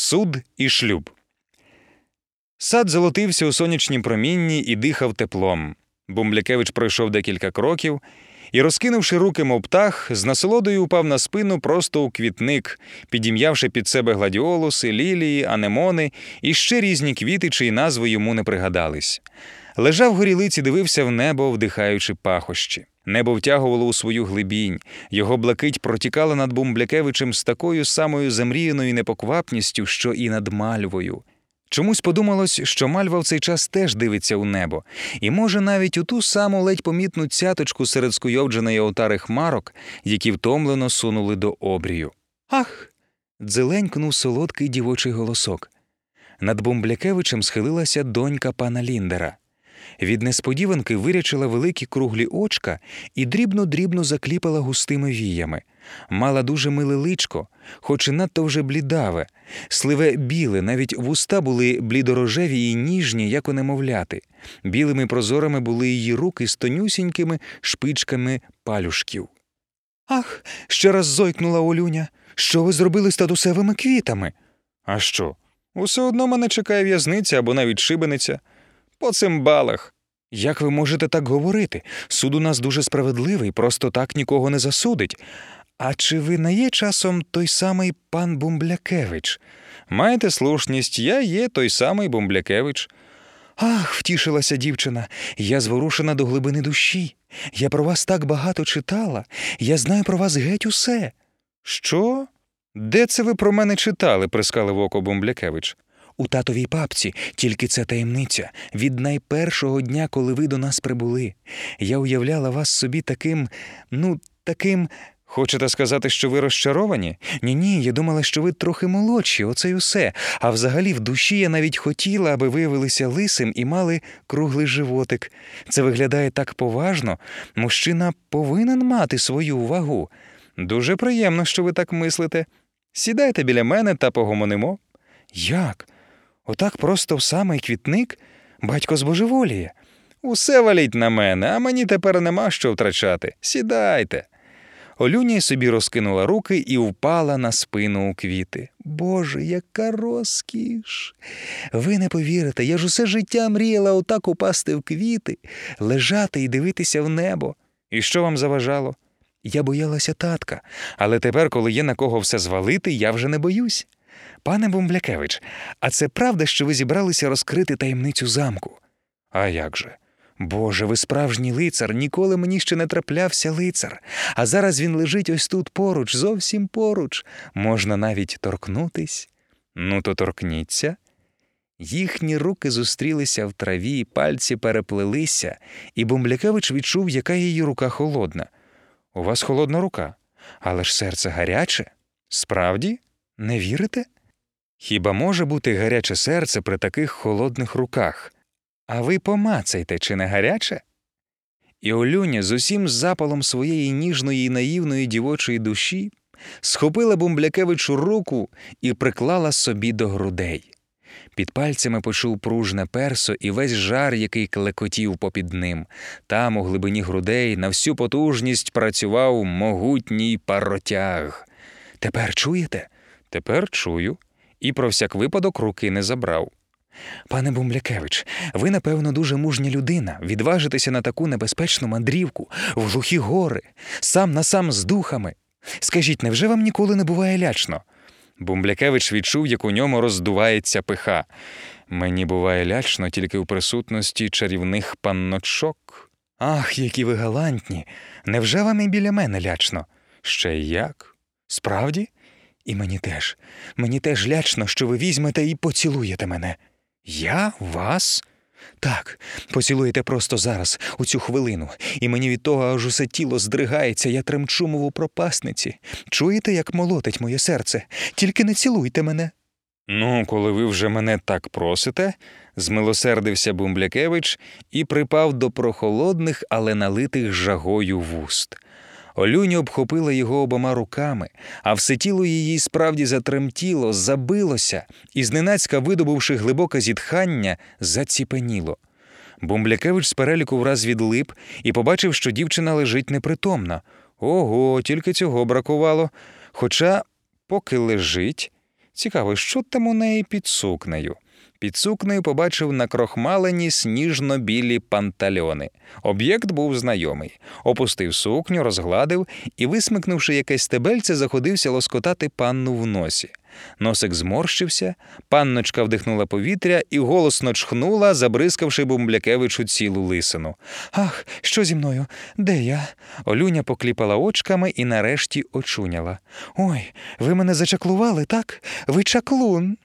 Суд і шлюб. Сад золотився у сонячнім промінні і дихав теплом. Бумблякевич пройшов декілька кроків і, розкинувши руки, мов птах, з насолодою упав на спину просто у квітник, підім'явши під себе гладіолуси, лілії, анемони і ще різні квіти, чиї назви йому не пригадались. Лежав горілиці, дивився в небо, вдихаючи пахощі. Небо втягувало у свою глибінь, його блакить протікала над Бумблякевичем з такою самою замріяною непоквапністю, що і над мальвою. Чомусь подумалось, що мальва в цей час теж дивиться у небо, і може навіть у ту саму ледь помітну цяточку серед скуйовдженої отари хмарок, які втомлено сунули до обрію. Ах! дзеленькнув солодкий дівочий голосок. Над Бумблякевичем схилилася донька пана Ліндера. Від несподіванки вирячила великі круглі очка і дрібно-дрібно закліпала густими віями. Мала дуже миле личко, хоч і надто вже блідаве, сливе біле, навіть вуста були блідорожеві і ніжні, як у немовляти. Білими прозорами були її руки з тонюсінькими шпичками палюшків. Ах, ще раз зойкнула Олюня. Що ви зробили з татусевими квітами? А що? Усе одно мене чекає в'язниця або навіть шибениця. По цим балах. Як ви можете так говорити? Суд у нас дуже справедливий, просто так нікого не засудить. А чи ви не є часом той самий пан Бумблякевич? Маєте слушність, я є той самий Бумблякевич. Ах, втішилася дівчина, я зворушена до глибини душі. Я про вас так багато читала, я знаю про вас геть усе. Що? Де це ви про мене читали? прискалив око Бумблякевич. У татовій папці, тільки це таємниця. Від найпершого дня, коли ви до нас прибули. Я уявляла вас собі таким, ну, таким. Хочете сказати, що ви розчаровані? Ні, ні, я думала, що ви трохи молодші, оце й усе. А взагалі в душі я навіть хотіла, аби виявилися лисим і мали круглий животик. Це виглядає так поважно. Мужчина повинен мати свою вагу. Дуже приємно, що ви так мислите. Сідайте біля мене та погомонимо. Як? Отак просто в самий квітник батько збожеволіє. Усе валіть на мене, а мені тепер нема що втрачати. Сідайте. Олюня собі розкинула руки і впала на спину у квіти. Боже, яка розкіш! Ви не повірите, я ж усе життя мріяла отак упасти в квіти, лежати і дивитися в небо. І що вам заважало? Я боялася татка, але тепер, коли є на кого все звалити, я вже не боюсь. Пане Бумблякевич, а це правда, що ви зібралися розкрити таємницю замку? А як же? Боже, ви справжній лицар, ніколи мені ще не траплявся лицар, а зараз він лежить ось тут поруч, зовсім поруч. Можна навіть торкнутись. Ну, то торкніться. Їхні руки зустрілися в траві, пальці переплелися, і Бумблякевич відчув, яка її рука холодна. У вас холодна рука, але ж серце гаряче. Справді, не вірите? Хіба може бути гаряче серце при таких холодних руках? А ви помацайте, чи не гаряче? І Олюня з усім запалом своєї ніжної і наївної дівочої душі схопила Бумблякевичу руку і приклала собі до грудей. Під пальцями почув пружне персо і весь жар, який клекотів попід ним. Там, у глибині грудей, на всю потужність працював могутній паротяг. Тепер чуєте? Тепер чую. І про всяк випадок руки не забрав. Пане Бумблякевич, ви, напевно, дуже мужня людина, відважитеся на таку небезпечну мандрівку, в глухі гори, сам на сам з духами. Скажіть, невже вам ніколи не буває лячно? Бумблякевич відчув, як у ньому роздувається пиха. Мені буває лячно тільки у присутності чарівних панночок. Ах, які ви галантні! Невже вам і біля мене лячно? Ще й як? Справді? І мені теж, мені теж лячно, що ви візьмете і поцілуєте мене. Я вас? Так, поцілуєте просто зараз, у цю хвилину, і мені від того аж усе тіло здригається, я тремчу, мов у пропасниці. Чуєте, як молотить моє серце? Тільки не цілуйте мене. Ну, коли ви вже мене так просите, змилосердився Бумблякевич і припав до прохолодних, але налитих жагою вуст. Олюня обхопила його обома руками, а все тіло її справді затремтіло, забилося і, зненацька видобувши глибоке зітхання, заціпеніло. Бумблякевич з переліку враз відлип і побачив, що дівчина лежить непритомна. Ого, тільки цього бракувало. Хоча, поки лежить, Цікаво, що там у неї під сукнею? Під сукнею побачив накрохмалені сніжно-білі пантальони. Об'єкт був знайомий. Опустив сукню, розгладив і, висмикнувши якесь стебельце, заходився лоскотати панну в носі. Носик зморщився, панночка вдихнула повітря і голосно чхнула, забризкавши Бумблякевичу цілу лисину. Ах, що зі мною? Де я? Олюня покліпала очками і нарешті очуняла. Ой, ви мене зачаклували, так? Ви чаклун.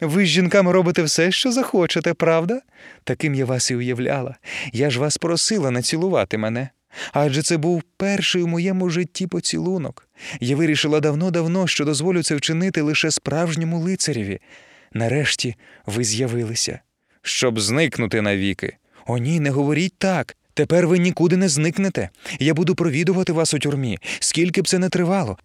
Ви з жінками робите все, що захочете, правда? Таким я вас і уявляла. Я ж вас просила не цілувати мене. Адже це був перший у моєму житті поцілунок. Я вирішила давно-давно, що дозволю це вчинити лише справжньому лицареві. Нарешті ви з'явилися, щоб зникнути навіки. О, ні, не говоріть так. Тепер ви нікуди не зникнете. Я буду провідувати вас у тюрмі, скільки б це не тривало.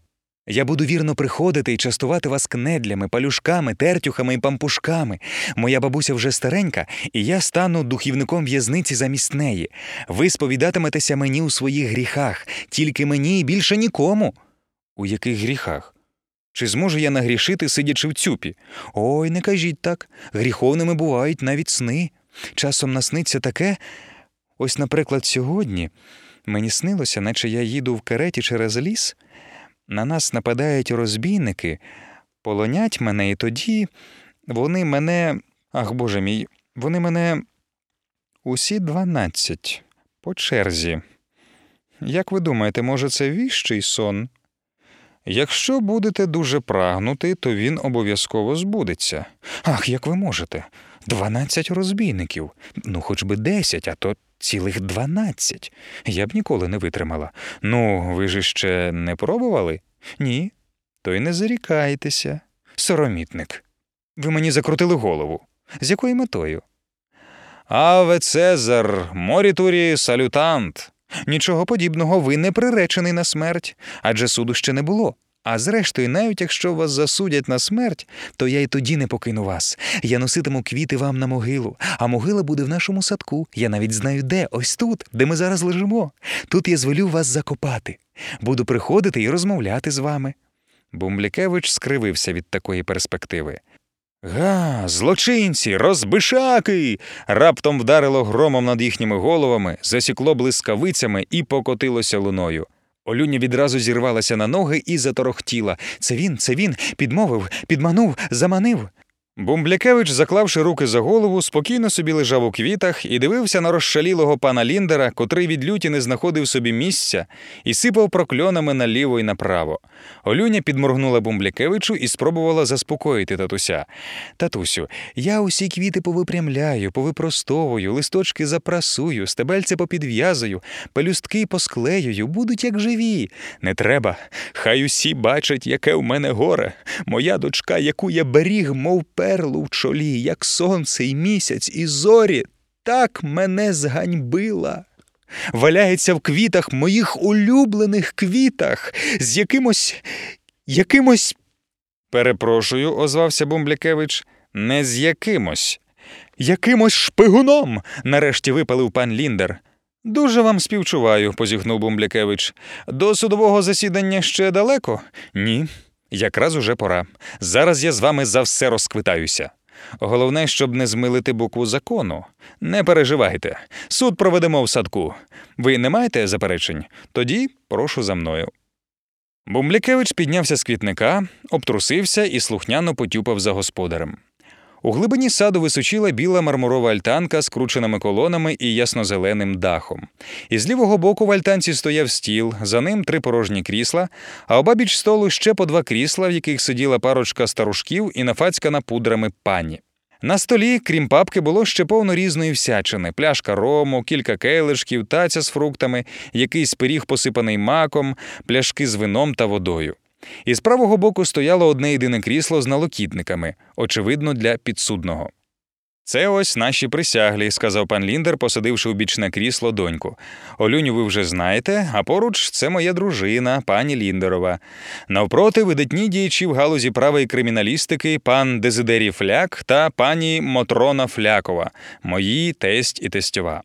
Я буду вірно приходити і частувати вас кнедлями, палюшками, тертюхами і пампушками. Моя бабуся вже старенька, і я стану духівником в'язниці замість неї. Ви сповідатиметеся мені у своїх гріхах, тільки мені і більше нікому. У яких гріхах? Чи зможу я нагрішити, сидячи в цюпі? Ой, не кажіть так. Гріховними бувають навіть сни. Часом насниться таке. Ось, наприклад, сьогодні мені снилося, наче я їду в кареті через ліс. На нас нападають розбійники, полонять мене, і тоді вони мене. Ах Боже мій, вони мене усі дванадцять по черзі. Як ви думаєте, може, це віщий сон? Якщо будете дуже прагнути, то він обов'язково збудеться. Ах, як ви можете? Дванадцять розбійників, ну хоч би десять, а то цілих дванадцять. Я б ніколи не витримала. Ну, ви ж ще не пробували? Ні. То й не зарікайтеся. Соромітник. Ви мені закрутили голову. З якою метою? Аве Цезар, морітурі салютант. Нічого подібного, ви не приречений на смерть, адже суду ще не було. А зрештою, навіть якщо вас засудять на смерть, то я й тоді не покину вас. Я носитиму квіти вам на могилу, а могила буде в нашому садку. Я навіть знаю, де, ось тут, де ми зараз лежимо. Тут я звелю вас закопати. Буду приходити і розмовляти з вами. Бумблікевич скривився від такої перспективи. Га, злочинці, розбишаки. раптом вдарило громом над їхніми головами, засікло блискавицями і покотилося луною. Олюня відразу зірвалася на ноги і заторохтіла. Це він, це він, підмовив, підманув, заманив. Бумблякевич, заклавши руки за голову, спокійно собі лежав у квітах і дивився на розшалілого пана Ліндера, котрий від люті не знаходив собі місця, і сипав прокльонами наліво і направо. Олюня підморгнула Бумблякевичу і спробувала заспокоїти татуся. Татусю, я усі квіти повипрямляю, повипростовую, листочки запрасую, стебельце попідв'язую, пелюстки посклеюю, будуть як живі. Не треба. Хай усі бачать, яке в мене горе. Моя дочка, яку я беріг, мов перлу в чолі, як сонце і місяць, і зорі, так мене зганьбила. Валяється в квітах моїх улюблених квітах, з якимось. якимось. Перепрошую, озвався Бумблякевич, не з якимось. Якимось шпигуном, нарешті випалив пан Ліндер. Дуже вам співчуваю, позіхнув Бумблякевич. До судового засідання ще далеко? Ні. Якраз уже пора. Зараз я з вами за все розквитаюся. Головне, щоб не змилити букву закону. Не переживайте. Суд проведемо в садку. Ви не маєте заперечень? Тоді прошу за мною. Бумлякевич піднявся з квітника, обтрусився і слухняно потюпав за господарем. У глибині саду височила біла мармурова альтанка з крученими колонами і яснозеленим дахом. Із лівого боку в альтанці стояв стіл, за ним три порожні крісла, а обабіч столу ще по два крісла, в яких сиділа парочка старушків і нафацькана пудрами пані. На столі, крім папки, було ще повно різної всячини: пляшка рому, кілька келишків, таця з фруктами, якийсь пиріг посипаний маком, пляшки з вином та водою. І з правого боку стояло одне єдине крісло з налокітниками, очевидно, для підсудного. Це ось наші присяглі, сказав пан Ліндер, посадивши у бічне крісло доньку. Олюню ви вже знаєте, а поруч це моя дружина, пані Ліндерова. Навпроти видатні діячі в галузі правої криміналістики пан Дезидерій Фляк та пані Мотрона Флякова, мої тесть і тестьова.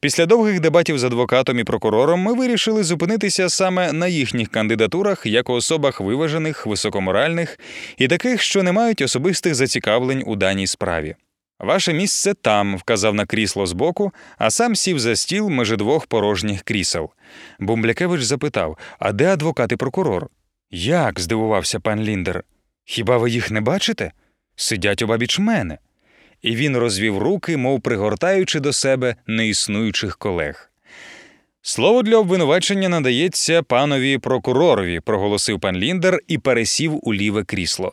Після довгих дебатів з адвокатом і прокурором ми вирішили зупинитися саме на їхніх кандидатурах як у особах виважених, високоморальних і таких, що не мають особистих зацікавлень у даній справі. Ваше місце там, вказав на крісло збоку, а сам сів за стіл межи двох порожніх крісел. Бумблякевич запитав: А де адвокат і прокурор? Як? здивувався пан Ліндер. Хіба ви їх не бачите? Сидять обабіч мене. І він розвів руки, мов пригортаючи до себе неіснуючих колег. Слово для обвинувачення надається панові прокуророві, проголосив пан Ліндер і пересів у ліве крісло.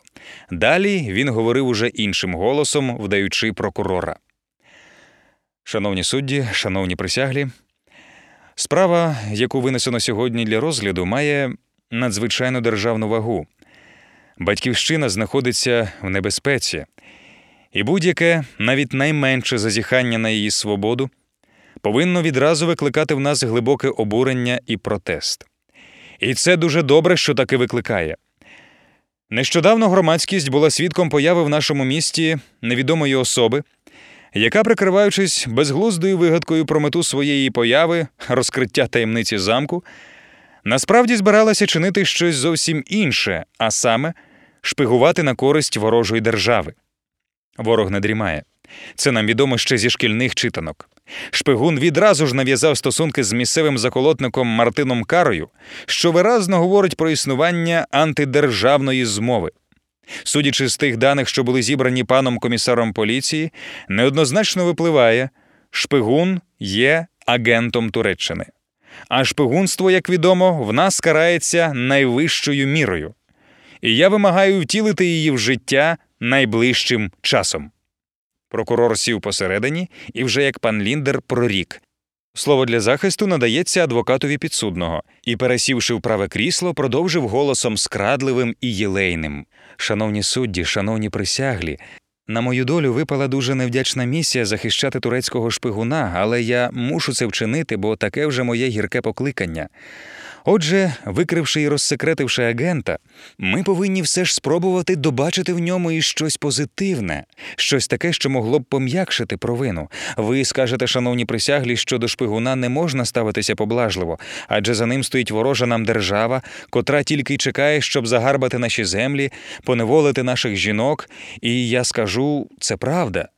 Далі він говорив уже іншим голосом, вдаючи прокурора. Шановні судді, шановні присяглі, справа, яку винесено сьогодні для розгляду, має надзвичайну державну вагу. Батьківщина знаходиться в небезпеці, і будь-яке, навіть найменше зазіхання на її свободу повинно відразу викликати в нас глибоке обурення і протест. І це дуже добре, що таки викликає. Нещодавно громадськість була свідком появи в нашому місті невідомої особи, яка, прикриваючись безглуздою вигадкою про мету своєї появи, розкриття таємниці замку, насправді збиралася чинити щось зовсім інше, а саме шпигувати на користь ворожої держави. Ворог не дрімає. Це нам відомо ще зі шкільних читанок. Шпигун відразу ж нав'язав стосунки з місцевим заколотником Мартином Карою, що виразно говорить про існування антидержавної змови. Судячи з тих даних, що були зібрані паном комісаром поліції, неоднозначно випливає, шпигун є агентом Туреччини. А шпигунство, як відомо, в нас карається найвищою мірою. І я вимагаю втілити її в життя найближчим часом. Прокурор сів посередині і вже як пан Ліндер прорік. Слово для захисту надається адвокатові підсудного і, пересівши в праве крісло, продовжив голосом скрадливим і єлейним. Шановні судді, шановні присяглі, на мою долю випала дуже невдячна місія захищати турецького шпигуна, але я мушу це вчинити, бо таке вже моє гірке покликання. Отже, викривши і розсекретивши агента, ми повинні все ж спробувати добачити в ньому і щось позитивне, щось таке, що могло б пом'якшити провину. Ви скажете, шановні присяглі, що до шпигуна не можна ставитися поблажливо, адже за ним стоїть ворожа нам держава, котра тільки й чекає, щоб загарбати наші землі, поневолити наших жінок. І я скажу, це правда.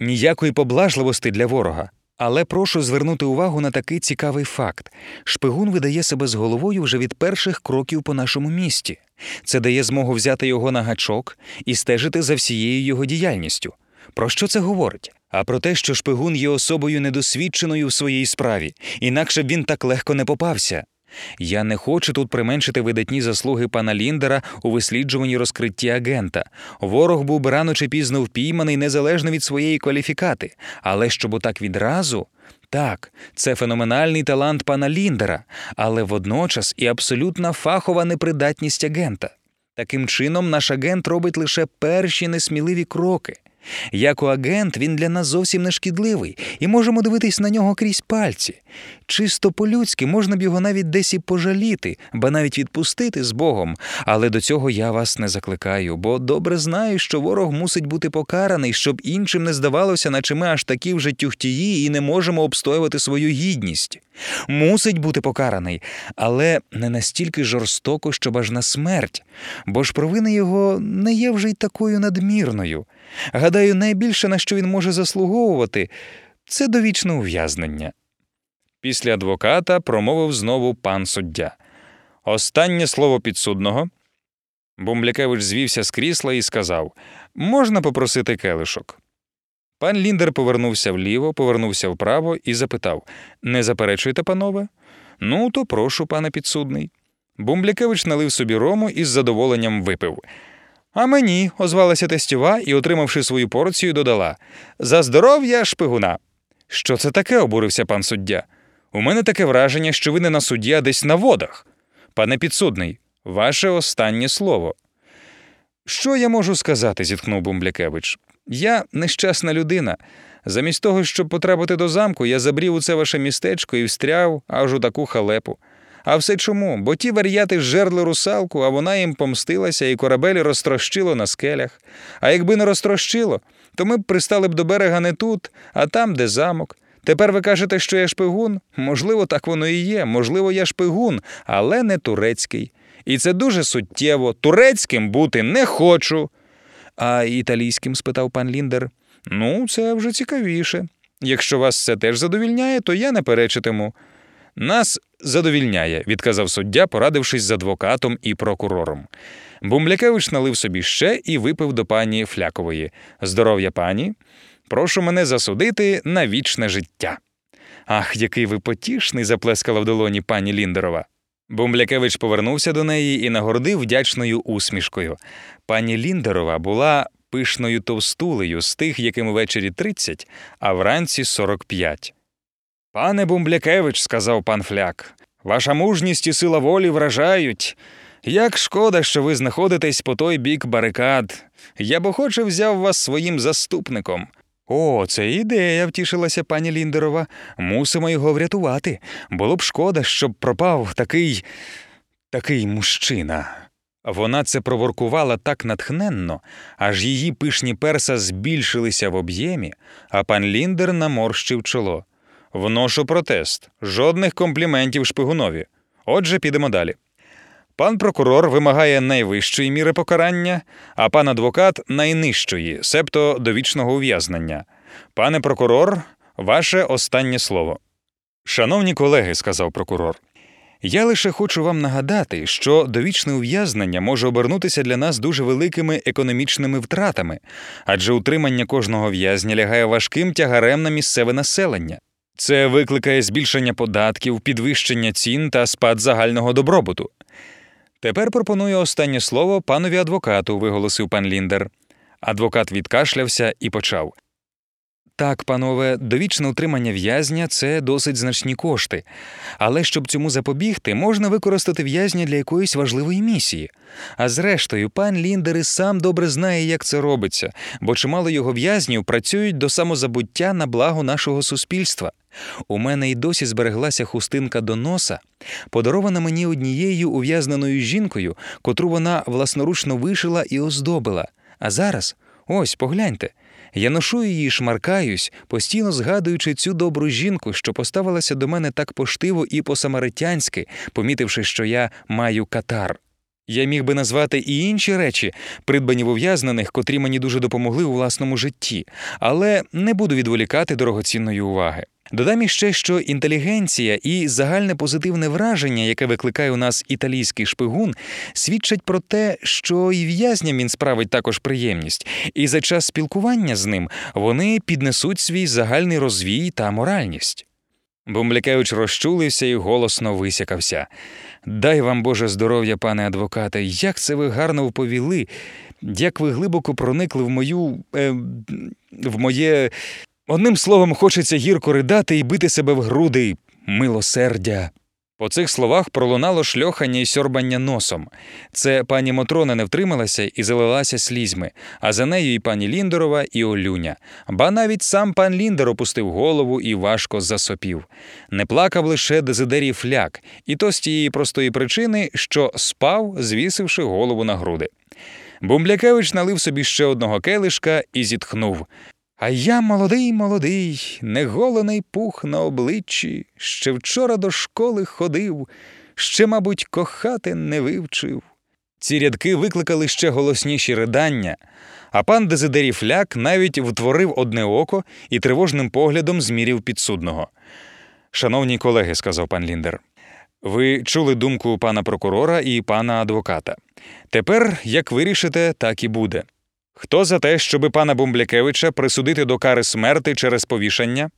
Ніякої поблажливості для ворога. Але прошу звернути увагу на такий цікавий факт: шпигун видає себе з головою вже від перших кроків по нашому місті. Це дає змогу взяти його на гачок і стежити за всією його діяльністю. Про що це говорить? А про те, що шпигун є особою недосвідченою в своїй справі, інакше б він так легко не попався. Я не хочу тут применшити видатні заслуги пана Ліндера у висліджуванні розкритті агента. Ворог був би рано чи пізно впійманий незалежно від своєї кваліфікати, але щоб отак відразу. Так, це феноменальний талант пана Ліндера, але водночас і абсолютна фахова непридатність агента. Таким чином, наш агент робить лише перші несміливі кроки. Як агент він для нас зовсім не шкідливий, і можемо дивитись на нього крізь пальці. Чисто по-людськи можна б його навіть десь і пожаліти, ба навіть відпустити з Богом. Але до цього я вас не закликаю, бо добре знаю, що ворог мусить бути покараний, щоб іншим не здавалося, наче ми аж такі вже тюхтії і не можемо обстоювати свою гідність. Мусить бути покараний, але не настільки жорстоко, щоб аж на смерть, бо ж провина його не є вже й такою надмірною. Гадаю, найбільше на що він може заслуговувати, це довічне ув'язнення. Після адвоката промовив знову пан суддя. Останнє слово підсудного. Бумблякевич звівся з крісла і сказав Можна попросити келишок. Пан Ліндер повернувся вліво, повернувся вправо і запитав Не заперечуєте, панове? Ну, то прошу, пане підсудний. Бумблякевич налив собі рому і з задоволенням випив. А мені, озвалася тестюва і, отримавши свою порцію, додала За здоров'я шпигуна. Що це таке? обурився пан суддя. У мене таке враження, що ви не на суді, а десь на водах. Пане підсудний, ваше останнє слово. Що я можу сказати? зітхнув Бумблякевич. Я нещасна людина. Замість того, щоб потрапити до замку, я забрів у це ваше містечко і встряв аж у таку халепу. А все чому? Бо ті вар'яти жерли русалку, а вона їм помстилася, і корабель розтрощило на скелях. А якби не розтрощило, то ми б пристали б до берега не тут, а там, де замок. Тепер ви кажете, що я шпигун? Можливо, так воно і є. Можливо, я шпигун, але не турецький. І це дуже суттєво. Турецьким бути не хочу. А італійським? спитав пан Ліндер. Ну, це вже цікавіше. Якщо вас це теж задовільняє, то я не перечитиму. Нас задовільняє, відказав суддя, порадившись з адвокатом і прокурором. Бумблякевич налив собі ще і випив до пані Флякової. Здоров'я пані, прошу мене засудити на вічне життя. Ах, який ви потішний, заплескала в долоні пані Ліндерова. Бумблякевич повернувся до неї і нагордив вдячною усмішкою. Пані Ліндерова була пишною товстулею з тих, яким ввечері 30, а вранці 45. Пане Бумблякевич, сказав пан Фляк, ваша мужність і сила волі вражають. Як шкода, що ви знаходитесь по той бік барикад. Я б охоче взяв вас своїм заступником. О, це ідея, втішилася пані Ліндерова. Мусимо його врятувати. Було б шкода, щоб пропав такий. такий мужчина. Вона це проворкувала так натхненно, аж її пишні перса збільшилися в об'ємі, а пан Ліндер наморщив чоло. Вношу протест, жодних компліментів шпигунові. Отже, підемо далі. Пан прокурор вимагає найвищої міри покарання, а пан адвокат найнижчої, себто довічного ув'язнення. Пане прокурор, ваше останнє слово. Шановні колеги, сказав прокурор, я лише хочу вам нагадати, що довічне ув'язнення може обернутися для нас дуже великими економічними втратами, адже утримання кожного в'язня лягає важким тягарем на місцеве населення. Це викликає збільшення податків, підвищення цін та спад загального добробуту. Тепер пропоную останнє слово панові адвокату, виголосив пан Ліндер. Адвокат відкашлявся і почав. Так, панове, довічне утримання в'язня це досить значні кошти, але щоб цьому запобігти, можна використати в'язня для якоїсь важливої місії. А зрештою, пан Ліндер і сам добре знає, як це робиться, бо чимало його в'язнів працюють до самозабуття на благо нашого суспільства. У мене й досі збереглася хустинка до носа, подарована мені однією ув'язненою жінкою, котру вона власноручно вишила і оздобила. А зараз, ось погляньте. Я ношу її, шмаркаюсь, постійно згадуючи цю добру жінку, що поставилася до мене так поштиво і по-самаритянськи, помітивши, що я маю катар. Я міг би назвати і інші речі, придбані в ув'язнених, котрі мені дуже допомогли у власному житті, але не буду відволікати дорогоцінної уваги. Додам іще, що інтелігенція і загальне позитивне враження, яке викликає у нас італійський шпигун, свідчать про те, що і в'язням він справить також приємність, і за час спілкування з ним вони піднесуть свій загальний розвій та моральність. Бумблякевич розчулився і голосно висякався. Дай вам Боже здоров'я, пане адвокате, як це ви гарно вповіли, як ви глибоко проникли в мою. Е, в моє. Одним словом, хочеться гірко ридати і бити себе в груди, милосердя. По цих словах пролунало шльохання і сьорбання носом. Це пані Мотрона не втрималася і залилася слізьми, а за нею і пані Ліндерова, і Олюня. Ба навіть сам пан Ліндер опустив голову і важко засопів. Не плакав лише Дезидерій фляк, і то з тієї простої причини, що спав, звісивши голову на груди. Бумблякевич налив собі ще одного келишка і зітхнув. А я молодий, молодий, неголений пух на обличчі, ще вчора до школи ходив, ще, мабуть, кохати не вивчив. Ці рядки викликали ще голосніші ридання, а пан Дезидерій Фляк навіть втворив одне око і тривожним поглядом змірів підсудного. Шановні колеги, сказав пан Ліндер, ви чули думку пана прокурора і пана адвоката. Тепер, як вирішите, так і буде. Хто за те, щоби пана Бумблякевича присудити до кари смерти через повішання?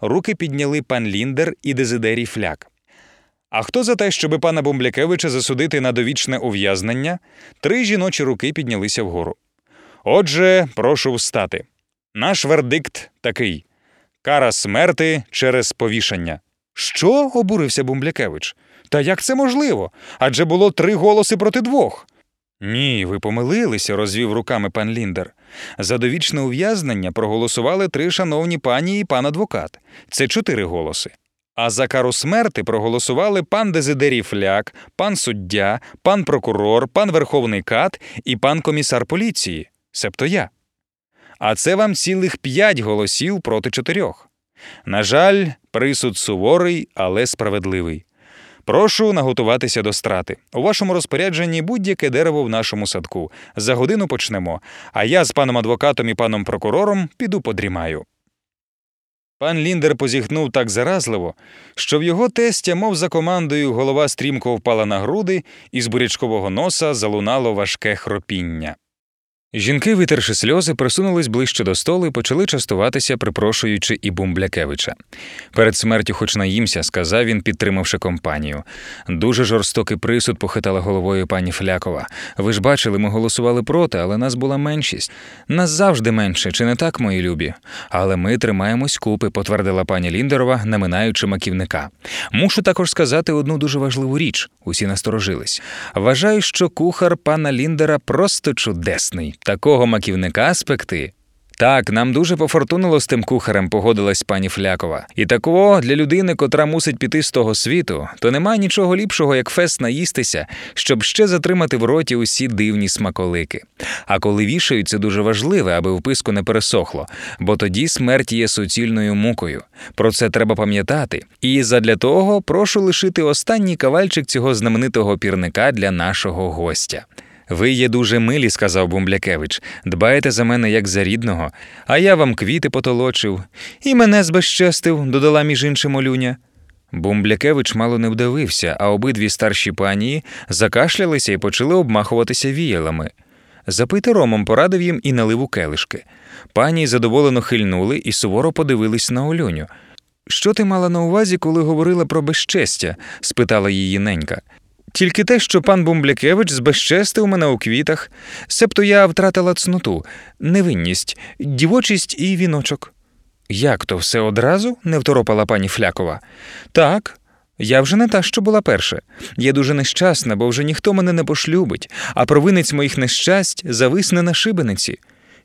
Руки підняли пан Ліндер і Дезидерій Фляк. А хто за те, щоби пана Бумблякевича засудити на довічне ув'язнення? Три жіночі руки піднялися вгору. Отже, прошу встати. Наш вердикт такий кара смерти через повішання. Що? обурився Бумблякевич. Та як це можливо? Адже було три голоси проти двох. Ні, ви помилилися, розвів руками пан Ліндер. За довічне ув'язнення проголосували три шановні пані і пан адвокат. Це чотири голоси. А за кару смерти проголосували пан Дезидерій Фляк, пан суддя, пан прокурор, пан верховний кат і пан комісар поліції, себто я. А це вам цілих п'ять голосів проти чотирьох. На жаль, присуд суворий, але справедливий. Прошу наготуватися до страти. У вашому розпорядженні будь-яке дерево в нашому садку. За годину почнемо. А я з паном адвокатом і паном прокурором піду подрімаю. Пан Ліндер позіхнув так заразливо, що в його тестя, мов за командою, голова стрімко впала на груди, і з бурячкового носа залунало важке хропіння. Жінки, витерши сльози, присунулись ближче до столу і почали частуватися, припрошуючи і Бумблякевича. Перед смертю, хоч наїмся, сказав він, підтримавши компанію. Дуже жорстокий присуд похитала головою пані Флякова. Ви ж бачили, ми голосували проти, але нас була меншість. Нас завжди менше, чи не так, мої любі? Але ми тримаємось купи, потвердила пані Ліндерова, наминаючи маківника. Мушу також сказати одну дуже важливу річ. Усі насторожились. Вважаю, що кухар пана Ліндера просто чудесний. Такого маківника спекти. Так, нам дуже пофортунило з тим кухарем, погодилась пані Флякова. І такого для людини, котра мусить піти з того світу, то нема нічого ліпшого, як фест наїстися, щоб ще затримати в роті усі дивні смаколики. А коли вішають, це дуже важливе, аби вписку не пересохло, бо тоді смерть є суцільною мукою. Про це треба пам'ятати. І задля того прошу лишити останній кавальчик цього знаменитого пірника для нашого гостя. Ви є дуже милі, сказав Бумблякевич. Дбаєте за мене як за рідного, а я вам квіти потолочив. І мене збезчестив, додала між іншим Олюня. Бумблякевич мало не вдавився, а обидві старші панії закашлялися і почали обмахуватися віялами. Запити ромом порадив їм і налив у келишки. Пані задоволено хильнули і суворо подивились на Олюню. Що ти мала на увазі, коли говорила про безчестя? спитала її ненька. Тільки те, що пан Бумблякевич збезчестив мене у квітах, себто я втратила цноту, невинність, дівочість і віночок. Як то все одразу? не второпала пані Флякова. Так. Я вже не та, що була перша. Я дуже нещасна, бо вже ніхто мене не пошлюбить, а провинець моїх нещасть зависне на шибениці.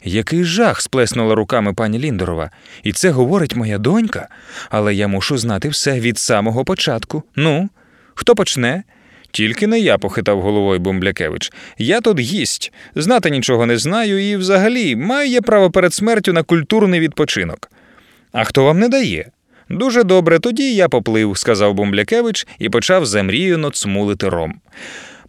Який жах сплеснула руками пані Ліндорова. І це говорить моя донька, але я мушу знати все від самого початку. Ну, хто почне? Тільки не я похитав головою Бумблякевич. Я тут гість, знати нічого не знаю і взагалі маю я право перед смертю на культурний відпочинок. А хто вам не дає? Дуже добре, тоді я поплив, сказав Бумблякевич і почав замріяно цмулити ром.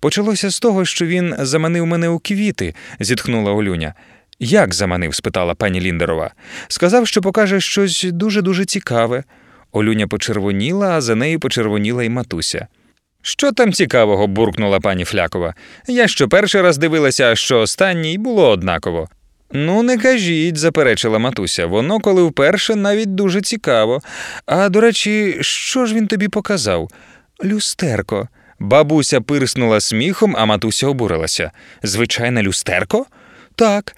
Почалося з того, що він заманив мене у квіти, зітхнула Олюня. Як заманив? спитала пані Ліндерова. Сказав, що покаже щось дуже дуже цікаве. Олюня почервоніла, а за нею почервоніла й матуся. Що там цікавого? буркнула пані Флякова. Я що перший раз дивилася, а що останній було однаково. Ну, не кажіть, заперечила матуся. Воно, коли вперше, навіть дуже цікаво. А до речі, що ж він тобі показав? Люстерко. Бабуся пирснула сміхом, а матуся обурилася. Звичайне люстерко? Так.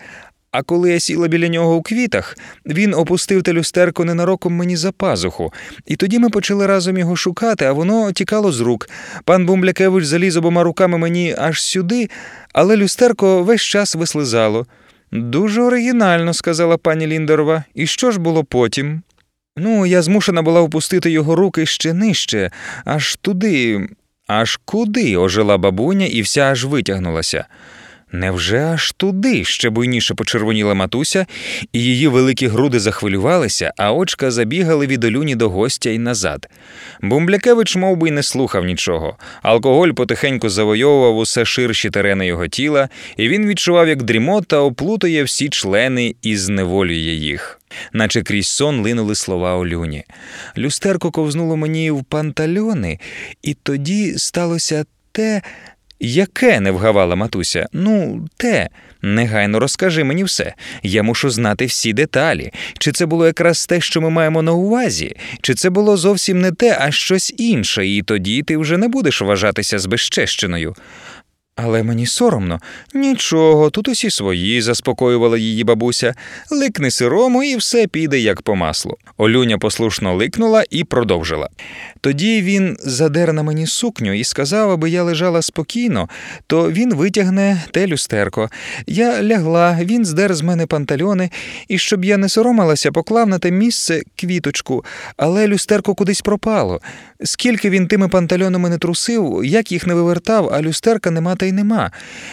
А коли я сіла біля нього у квітах, він опустив те люстерко ненароком мені за пазуху, і тоді ми почали разом його шукати, а воно тікало з рук. Пан Бумблякевич заліз обома руками мені аж сюди, але люстерко весь час вислизало. Дуже оригінально, сказала пані Ліндерова. І що ж було потім? Ну, я змушена була опустити його руки ще нижче, аж туди, аж куди ожила бабуня і вся аж витягнулася. Невже аж туди ще буйніше почервоніла матуся, і її великі груди захвилювалися, а очка забігали від олюні до гостя й назад. Бумблякевич мов би, й не слухав нічого. Алкоголь потихеньку завойовував усе ширші терени його тіла, і він відчував, як дрімота оплутує всі члени і зневолює їх. Наче крізь сон линули слова Олюні. Люстерко ковзнуло мені в пантальони, і тоді сталося те. Яке не вгавала матуся? Ну, те. Негайно розкажи мені все. Я мушу знати всі деталі. Чи це було якраз те, що ми маємо на увазі, чи це було зовсім не те, а щось інше, і тоді ти вже не будеш вважатися збезчещеною. Але мені соромно. Нічого, тут усі свої, заспокоювала її бабуся. Ликни сирому, і все піде як по маслу. Олюня послушно ликнула і продовжила. Тоді він задер на мені сукню і сказав, аби я лежала спокійно, то він витягне те люстерко. Я лягла, він здер з мене пантальони, і щоб я не соромилася, поклав на те місце квіточку, але люстерко кудись пропало. Скільки він тими пантальонами не трусив, як їх не вивертав, а люстерка нема та грошей нема.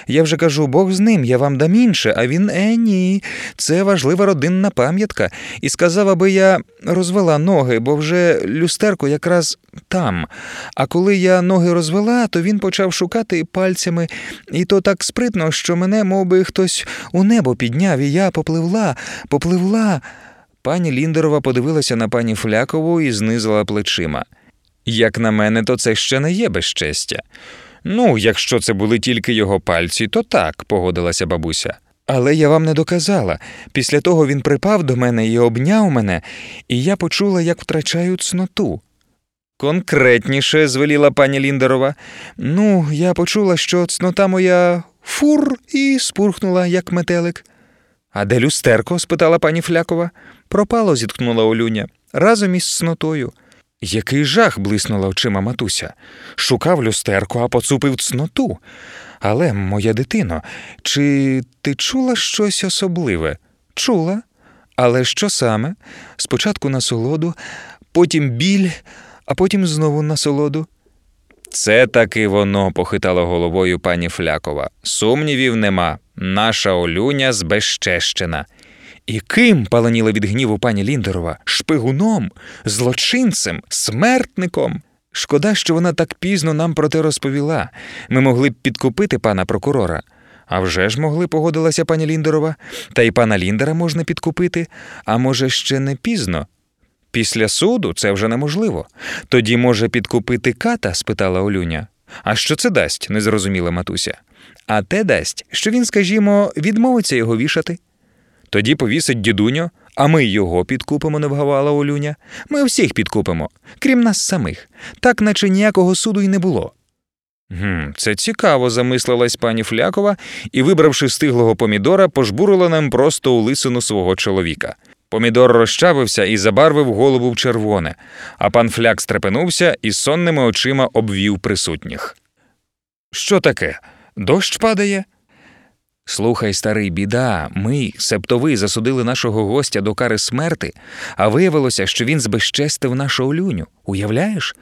Я вже кажу, Бог з ним, я вам дам інше, а він е, ні. Це важлива родинна пам'ятка. І сказав, аби я розвела ноги, бо вже люстерко якраз там. А коли я ноги розвела, то він почав шукати пальцями, і то так спритно, що мене, мов би, хтось у небо підняв, і я попливла, попливла. Пані Ліндерова подивилася на пані Флякову і знизила плечима. Як на мене, то це ще не є безчестя. Ну, якщо це були тільки його пальці, то так, погодилася бабуся. Але я вам не доказала. Після того він припав до мене і обняв мене, і я почула, як втрачаю цноту. Конкретніше, звеліла пані Ліндерова. Ну, я почула, що цнота моя фур і спурхнула, як метелик. А де люстерко? спитала пані Флякова. Пропало, зіткнула Олюня, разом із цнотою. Який жах блиснула очима матуся. Шукав люстерко, а поцупив цноту. Але, моя дитино, чи ти чула щось особливе? Чула. Але що саме? Спочатку насолоду, потім біль, а потім знову насолоду. Це таки воно, похитала головою пані Флякова. Сумнівів нема. Наша Олюня збезчещена. І ким паланіла від гніву пані Ліндерова? Шпигуном, злочинцем, смертником. Шкода, що вона так пізно нам про те розповіла. Ми могли б підкупити пана прокурора. А вже ж могли, погодилася пані Ліндерова. Та й пана Ліндера можна підкупити, а може, ще не пізно. Після суду це вже неможливо. Тоді, може, підкупити ката? спитала Олюня. А що це дасть? не зрозуміла матуся. А те дасть, що він, скажімо, відмовиться його вішати. Тоді повісить дідуньо, а ми його підкупимо, не вгавала Олюня. Ми всіх підкупимо, крім нас самих, так наче ніякого суду й не було. Гм, Це цікаво, замислилась пані Флякова і, вибравши стиглого помідора, пожбурила нам просто у лисину свого чоловіка. Помідор розчавився і забарвив голову в червоне, а пан фляк стрепенувся і сонними очима обвів присутніх. Що таке? Дощ падає? Слухай, старий, біда, ми, себто ви, засудили нашого гостя до кари смерти, а виявилося, що він збезчестив нашу Олюню. Уявляєш?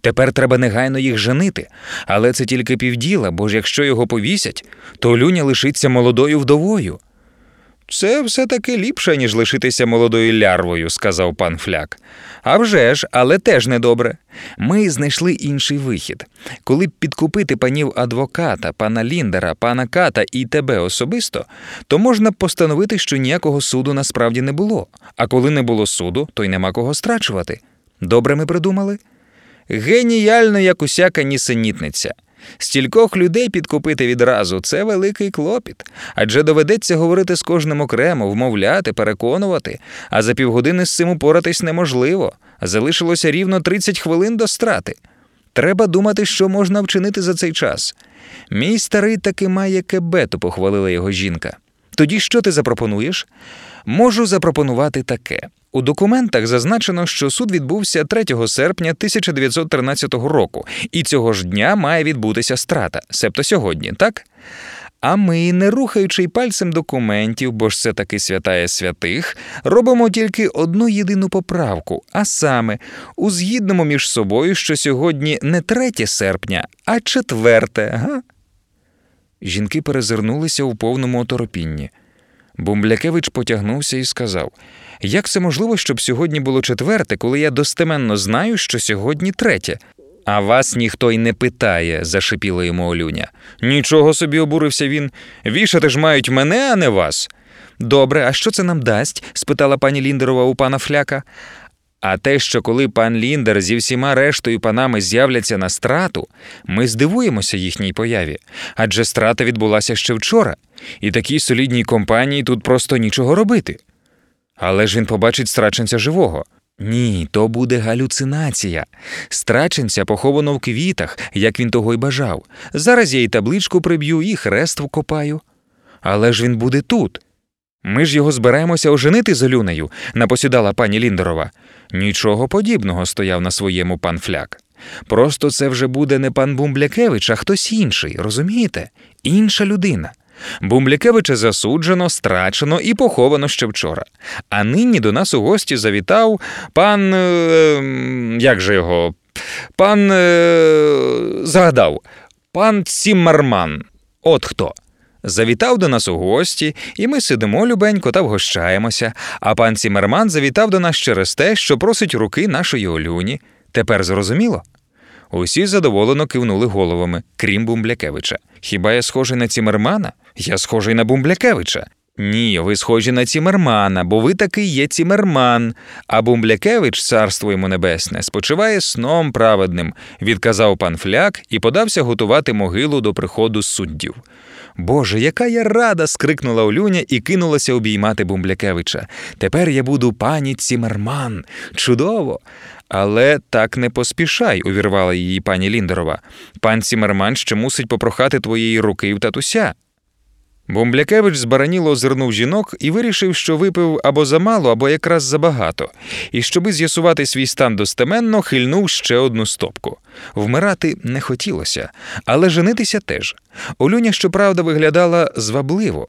Тепер треба негайно їх женити, але це тільки півділа, бо ж якщо його повісять, то Олюня лишиться молодою вдовою. Це все таки ліпше, ніж лишитися молодою лярвою, сказав пан Фляк. «А вже ж, але теж недобре. Ми знайшли інший вихід. Коли б підкупити панів адвоката, пана Ліндера, пана Ката і тебе особисто, то можна б постановити, що ніякого суду насправді не було. А коли не було суду, то й нема кого страчувати. Добре ми придумали? Геніально, як усяка нісенітниця. Стількох людей підкупити відразу це великий клопіт, адже доведеться говорити з кожним окремо, вмовляти, переконувати, а за півгодини з цим упоратись неможливо. Залишилося рівно 30 хвилин до страти. Треба думати, що можна вчинити за цей час. Мій старий таки має кебету, похвалила його жінка. Тоді що ти запропонуєш? Можу запропонувати таке. У документах зазначено, що суд відбувся 3 серпня 1913 року, і цього ж дня має відбутися страта, себто сьогодні, так? А ми, не рухаючи пальцем документів, бо ж це таки святає святих, робимо тільки одну єдину поправку, а саме узгіднемо між собою, що сьогодні не 3 серпня, а 4, га? Жінки перезирнулися у повному оторопінні. Бумблякевич потягнувся і сказав: Як це можливо, щоб сьогодні було четверте, коли я достеменно знаю, що сьогодні третє? А вас ніхто й не питає, зашипіла йому Олюня. Нічого собі обурився він. Вішати ж мають мене, а не вас. Добре, а що це нам дасть? спитала пані Ліндерова у пана Фляка. А те, що коли пан Ліндер зі всіма рештою панами з'являться на страту, ми здивуємося їхній появі, адже страта відбулася ще вчора, і такій солідній компанії тут просто нічого робити. Але ж він побачить страченця живого. Ні, то буде галюцинація. Страченця поховано в квітах, як він того й бажав. Зараз я і табличку приб'ю, і хрест вкопаю. Але ж він буде тут. Ми ж його збираємося оженити з Олюнею, напосідала пані Ліндерова. Нічого подібного стояв на своєму пан фляк. Просто це вже буде не пан Бумблякевич, а хтось інший, розумієте? Інша людина. Бумблякевича засуджено, страчено і поховано ще вчора. А нині до нас у гості завітав пан. Е, як же його? Пан е, згадав. Пан Ціммерман. От хто. Завітав до нас у гості, і ми сидимо любенько та вгощаємося. А пан Цімерман завітав до нас через те, що просить руки нашої Олюні. Тепер зрозуміло? Усі задоволено кивнули головами, крім Бумблякевича. Хіба я схожий на Цімермана? Я схожий на Бумблякевича. Ні, ви схожі на Цімермана, бо ви таки є Цімерман. А Бумблякевич, царство йому небесне, спочиває сном праведним, відказав пан Фляк і подався готувати могилу до приходу суддів. Боже, яка я рада! скрикнула Олюня і кинулася обіймати Бумблякевича. Тепер я буду пані Цімерман. Чудово! Але так не поспішай, увірвала її пані Ліндерова. Пан Цімерман ще мусить попрохати твоєї руки в татуся. Бумблякевич збараніло озирнув жінок і вирішив, що випив або замало, або якраз забагато, і щоби з'ясувати свій стан достеменно, хильнув ще одну стопку. Вмирати не хотілося, але женитися теж. Олюня, щоправда, виглядала звабливо.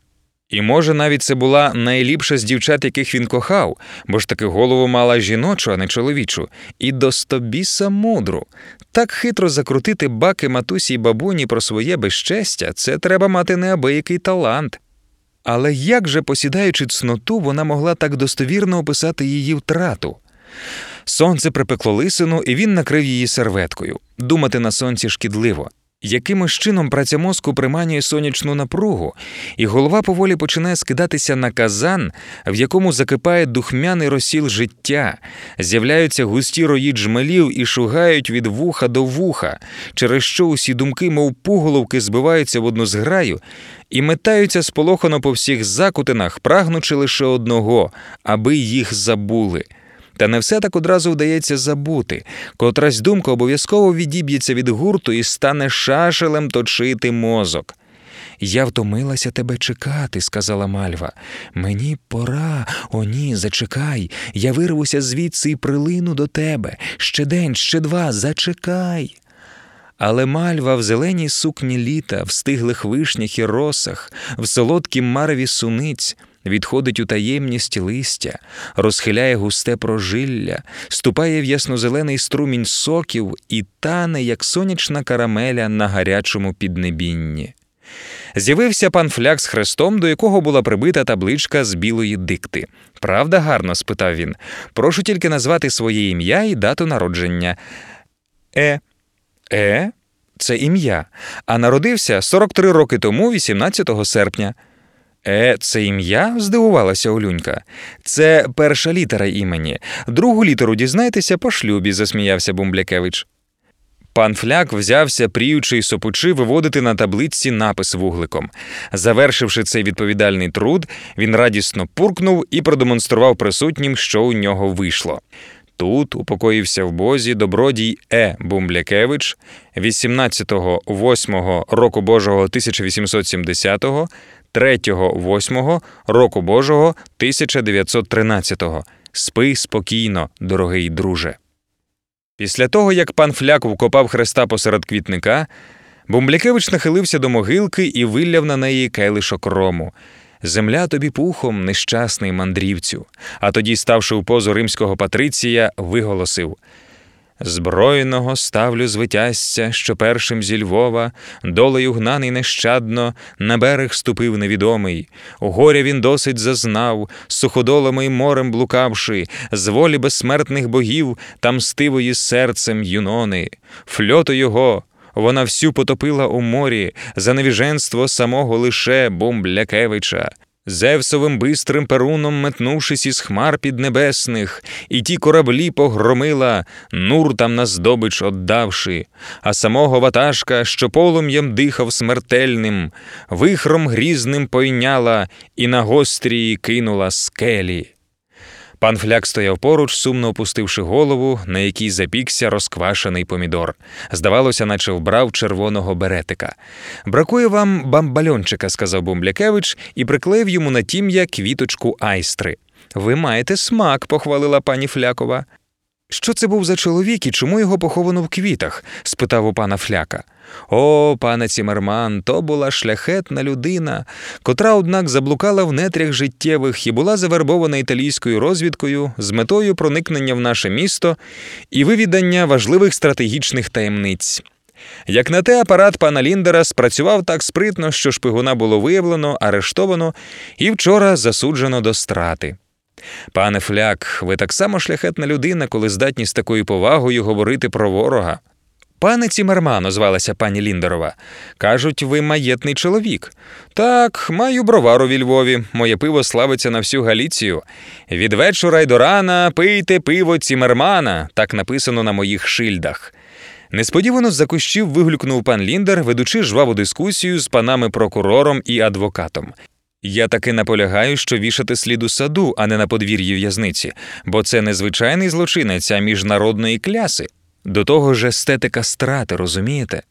І, може, навіть це була найліпша з дівчат, яких він кохав, бо ж таки голову мала жіночу, а не чоловічу, і достобіса мудру. Так хитро закрутити баки матусі й бабуні про своє безчестя, це треба мати неабиякий талант. Але як же, посідаючи цноту, вона могла так достовірно описати її втрату? Сонце припекло лисину, і він накрив її серветкою. Думати на сонці шкідливо. Якимось чином праця мозку приманює сонячну напругу, і голова поволі починає скидатися на казан, в якому закипає духмяний розсіл життя, з'являються густі рої джмелів і шугають від вуха до вуха, через що усі думки, мов пуголовки, збиваються в одну зграю і метаються сполохано по всіх закутинах, прагнучи лише одного, аби їх забули. Та не все так одразу вдається забути. Котрась думка обов'язково відіб'ється від гурту і стане шашелем точити мозок. Я втомилася тебе чекати, сказала Мальва. Мені пора, о ні, зачекай. Я вирвуся звідси і прилину до тебе. Ще день, ще два, зачекай. Але мальва в зеленій сукні літа, в стиглих вишнях і росах, в солодкім мареві суниць відходить у таємність листя, розхиляє густе прожилля, ступає в яснозелений струмінь соків і тане, як сонячна карамеля на гарячому піднебінні. З'явився пан фляк з хрестом, до якого була прибита табличка з білої дикти. Правда, гарно? спитав він. Прошу тільки назвати своє ім'я і дату народження. Е. Е, це ім'я. А народився 43 роки тому, 18 серпня. Е, це ім'я? здивувалася Олюнька. Це перша літера імені. Другу літеру дізнайтеся по шлюбі, засміявся Бумблякевич. Пан фляк взявся, пріючи й сопучи, виводити на таблиці напис вугликом. Завершивши цей відповідальний труд, він радісно пуркнув і продемонстрував присутнім, що у нього вийшло. Тут упокоївся в бозі добродій Е. Бумблякевич 18.08 року Божого 1870 3.8 року Божого 1913-го. Спи спокійно, дорогий друже. Після того, як пан фляк вкопав хреста посеред квітника, Бумблякевич нахилився до могилки і вилляв на неї келишок рому. Земля тобі пухом, нещасний мандрівцю. А тоді, ставши у позу римського патриція, виголосив Збройного ставлю звитязця, що першим зі Львова, долею гнаний нещадно, на берег ступив невідомий. Горя він досить зазнав, суходолами й морем блукавши, з волі безсмертних богів та мстивої серцем юнони, фльоту його. Вона всю потопила у морі за невіженство самого лише Бомблякевича. Зевсовим бистрим перуном метнувшись із хмар піднебесних, і ті кораблі погромила, нур там на здобич отдавши, а самого ватажка, що полум'ям дихав смертельним, вихром грізним пойняла і на гострії кинула скелі. Пан фляк стояв поруч, сумно опустивши голову, на якій запікся розквашений помідор. Здавалося, наче вбрав червоного беретика. Бракує вам бамбальончика, сказав Бумблякевич і приклеїв йому на тім'я квіточку айстри. Ви маєте смак, похвалила пані Флякова. Що це був за чоловік і чому його поховано в квітах? спитав у пана фляка. О, пане Цімерман, то була шляхетна людина, котра, однак, заблукала в нетрях життєвих і була завербована італійською розвідкою з метою проникнення в наше місто і вивідання важливих стратегічних таємниць. Як на те, апарат пана Ліндера спрацював так спритно, що шпигуна було виявлено, арештовано і вчора засуджено до страти. Пане Фляк, ви так само шляхетна людина, коли здатні з такою повагою говорити про ворога. Пане Цімерман, озвалася пані Ліндерова. Кажуть, ви маєтний чоловік. Так, маю бровару ві Львові. Моє пиво славиться на всю Галіцію. Від вечора й до рана пийте пиво Цімермана, так написано на моїх шильдах. Несподівано з-за кущів виглюкнув пан Ліндер, ведучи жваву дискусію з панами прокурором і адвокатом. Я таки наполягаю, що вішати слід у саду, а не на подвір'ї в'язниці, бо це не звичайний злочинець, а міжнародної кляси. До того ж естетика страти, розумієте?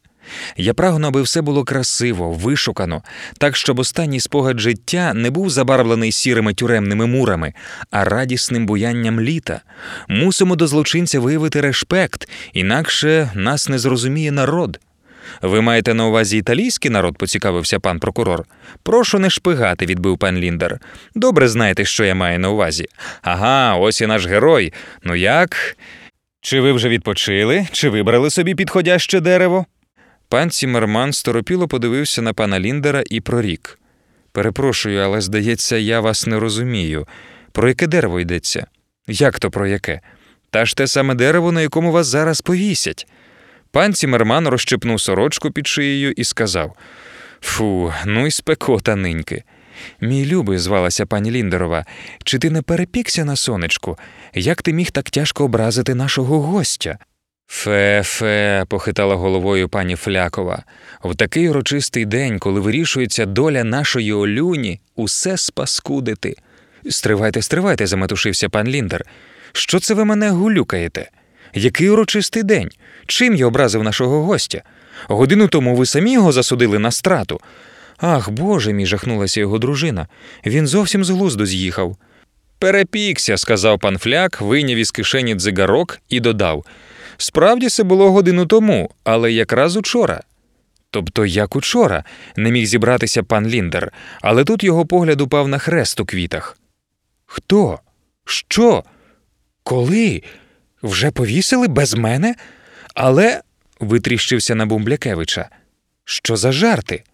Я прагну, аби все було красиво, вишукано, так, щоб останній спогад життя не був забарвлений сірими тюремними мурами, а радісним буянням літа. Мусимо до злочинця виявити респект, інакше нас не зрозуміє народ. Ви маєте на увазі італійський народ, поцікавився пан прокурор. Прошу не шпигати, відбив пан Ліндер. Добре знаєте, що я маю на увазі. Ага, ось і наш герой. Ну як? Чи ви вже відпочили, чи вибрали собі підходяще дерево? Пан Цімерман сторопіло подивився на пана Ліндера і прорік. Перепрошую, але здається, я вас не розумію. Про яке дерево йдеться? Як то про яке? Та ж те саме дерево, на якому вас зараз повісять. Пан Цімерман розщепнув сорочку під шиєю і сказав: Фу, ну й спекота ниньки. Мій любий, звалася пані Ліндерова, чи ти не перепікся на сонечку? Як ти міг так тяжко образити нашого гостя? Фе, фе, похитала головою пані Флякова. В такий урочистий день, коли вирішується доля нашої олюні, усе спаскудити. Стривайте, стривайте, заметушився пан Ліндер. Що це ви мене гулюкаєте? Який урочистий день? Чим я образив нашого гостя? Годину тому ви самі його засудили на страту. Ах, Боже мій, жахнулася його дружина. Він зовсім з глузду з'їхав. Перепікся, сказав пан Фляк, вийняв із кишені дзигарок і додав. Справді це було годину тому, але якраз учора. Тобто, як учора, не міг зібратися пан Ліндер, але тут його погляд упав на хрест у квітах. Хто? Що? Коли? Вже повісили без мене? Але. витріщився на Бумблякевича. Що за жарти?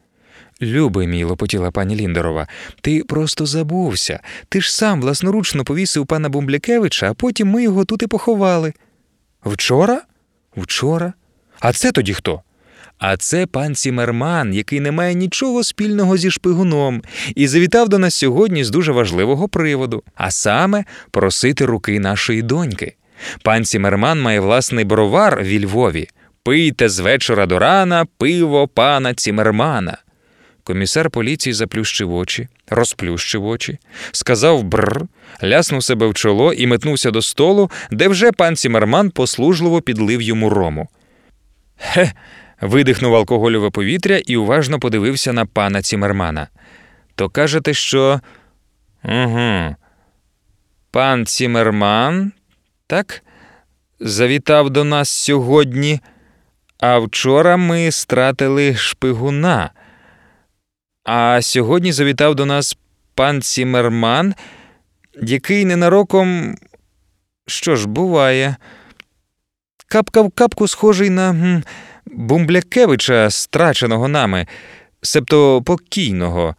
Любий мій, лопотіла пані Ліндерова, ти просто забувся. Ти ж сам власноручно повісив пана Бумблякевича, а потім ми його тут і поховали. Вчора? Вчора? А це тоді хто? А це пан Цімерман, який не має нічого спільного зі шпигуном, і завітав до нас сьогодні з дуже важливого приводу, а саме просити руки нашої доньки. Пан Цімерман має власний бровар ві Львові. Пийте з вечора до рана пиво пана Цімермана. Комісар поліції заплющив очі, розплющив очі, сказав бр, ляснув себе в чоло і метнувся до столу, де вже пан Цімерман послужливо підлив йому рому. Хе. видихнув алкогольове повітря і уважно подивився на пана Цімермана. То кажете, що. Угу. Пан Цімерман, так, завітав до нас сьогодні, а вчора ми стратили шпигуна. А сьогодні завітав до нас пан Сімерман, який ненароком. Що ж, буває, капка в капку схожий на Бумблякевича, страченого нами, себто покійного.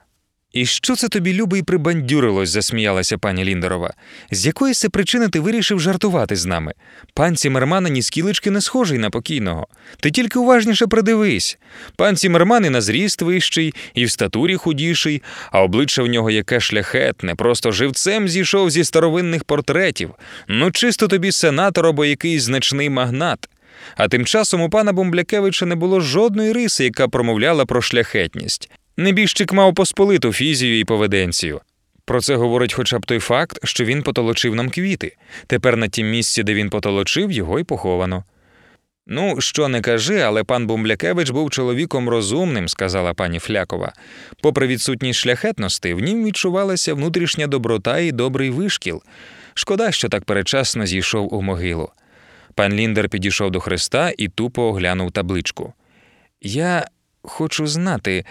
І що це тобі, любий, прибандюрилось, засміялася пані Ліндерова. З якої се причини ти вирішив жартувати з нами? Пан Цімерман ні скілечки не схожий на покійного. Ти тільки уважніше придивись. Пан Цімерман і на зріст вищий, і в статурі худіший, а обличчя в нього яке шляхетне, просто живцем зійшов зі старовинних портретів. Ну, чисто тобі сенатор або якийсь значний магнат. А тим часом у пана Бомблякевича не було жодної риси, яка промовляла про шляхетність. Небіжчик мав посполиту фізію і поведенцію. Про це говорить хоча б той факт, що він потолочив нам квіти. Тепер на тім місці, де він потолочив, його й поховано. Ну, що не кажи, але пан Бумблякевич був чоловіком розумним, сказала пані Флякова. Попри відсутність шляхетності, в нім відчувалася внутрішня доброта і добрий вишкіл. Шкода, що так передчасно зійшов у могилу. Пан Ліндер підійшов до Христа і тупо оглянув табличку. Я хочу знати.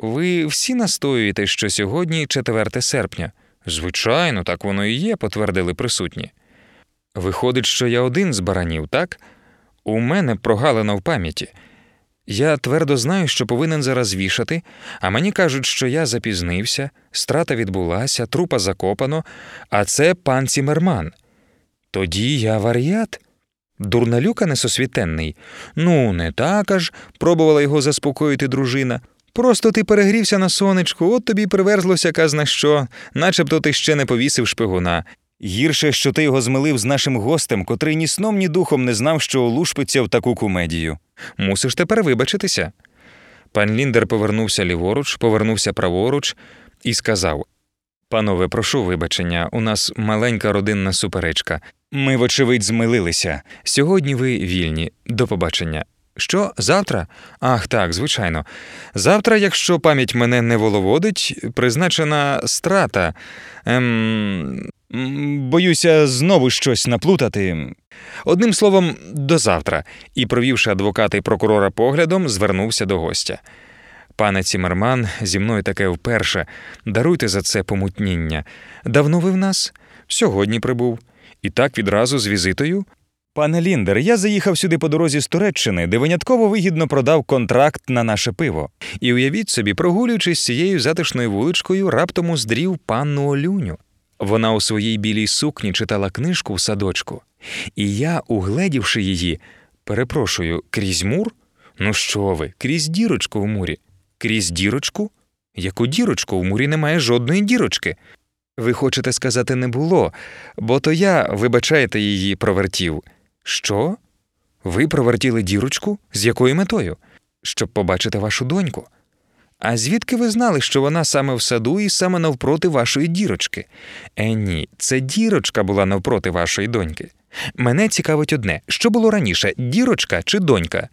Ви всі настоюєте, що сьогодні 4 серпня. Звичайно, так воно і є, потвердили присутні. Виходить, що я один з баранів, так? У мене прогалина в пам'яті. Я твердо знаю, що повинен зараз вішати, а мені кажуть, що я запізнився, страта відбулася, трупа закопано, а це пан Цімерман. Тоді я варіат. Дурналюка несосвітенний. Ну, не так аж, пробувала його заспокоїти дружина. Просто ти перегрівся на сонечку, от тобі приверзлося казна що, начебто ти ще не повісив шпигуна. Гірше, що ти його змилив з нашим гостем, котрий ні сном, ні духом не знав, що олушпиться в таку кумедію. Мусиш тепер вибачитися. Пан Ліндер повернувся ліворуч, повернувся праворуч і сказав: Панове, прошу вибачення, у нас маленька родинна суперечка. Ми, вочевидь, змилилися. Сьогодні ви вільні. До побачення. Що, завтра? Ах, так, звичайно. Завтра, якщо пам'ять мене не воловодить, призначена страта. Ем... Боюся знову щось наплутати. Одним словом, до завтра, і, провівши адвоката і прокурора поглядом, звернувся до гостя. Пане Цімерман, зі мною таке вперше. Даруйте за це помутніння. Давно ви в нас? Сьогодні прибув. І так відразу з візитою. Пане Ліндер, я заїхав сюди по дорозі з Туреччини, де винятково вигідно продав контракт на наше пиво. І уявіть собі, прогулюючись цією затишною вуличкою, раптом уздрів панну Олюню. Вона у своїй білій сукні читала книжку в садочку, і я, угледівши її, перепрошую, крізь мур? Ну що ви, крізь дірочку в мурі? Крізь дірочку? Яку дірочку? В мурі немає жодної дірочки. Ви хочете сказати, не було, бо то я, вибачаєте, її провертів. Що? Ви провертіли дірочку? З якою метою? Щоб побачити вашу доньку. А звідки ви знали, що вона саме в саду і саме навпроти вашої дірочки? Е, ні, це дірочка була навпроти вашої доньки. Мене цікавить одне: що було раніше, дірочка чи донька?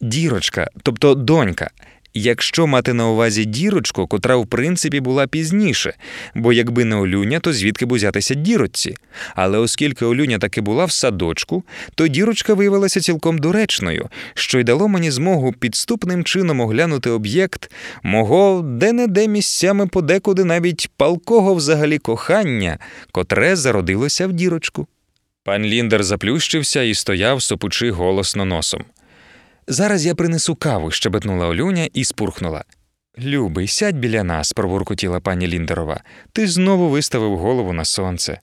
Дірочка, тобто донька. Якщо мати на увазі дірочку, котра в принципі була пізніше, бо якби не Олюня, то звідки б узятися дірочці. Але оскільки Олюня таки була в садочку, то дірочка виявилася цілком доречною, що й дало мені змогу підступним чином оглянути об'єкт мого де-не-де місцями подекуди навіть палкого взагалі кохання, котре зародилося в дірочку. Пан Ліндер заплющився і стояв, сопучи голосно носом. Зараз я принесу каву, щебетнула Олюня і спурхнула. Любий, сядь біля нас, пробуркотіла пані Ліндерова. Ти знову виставив голову на сонце.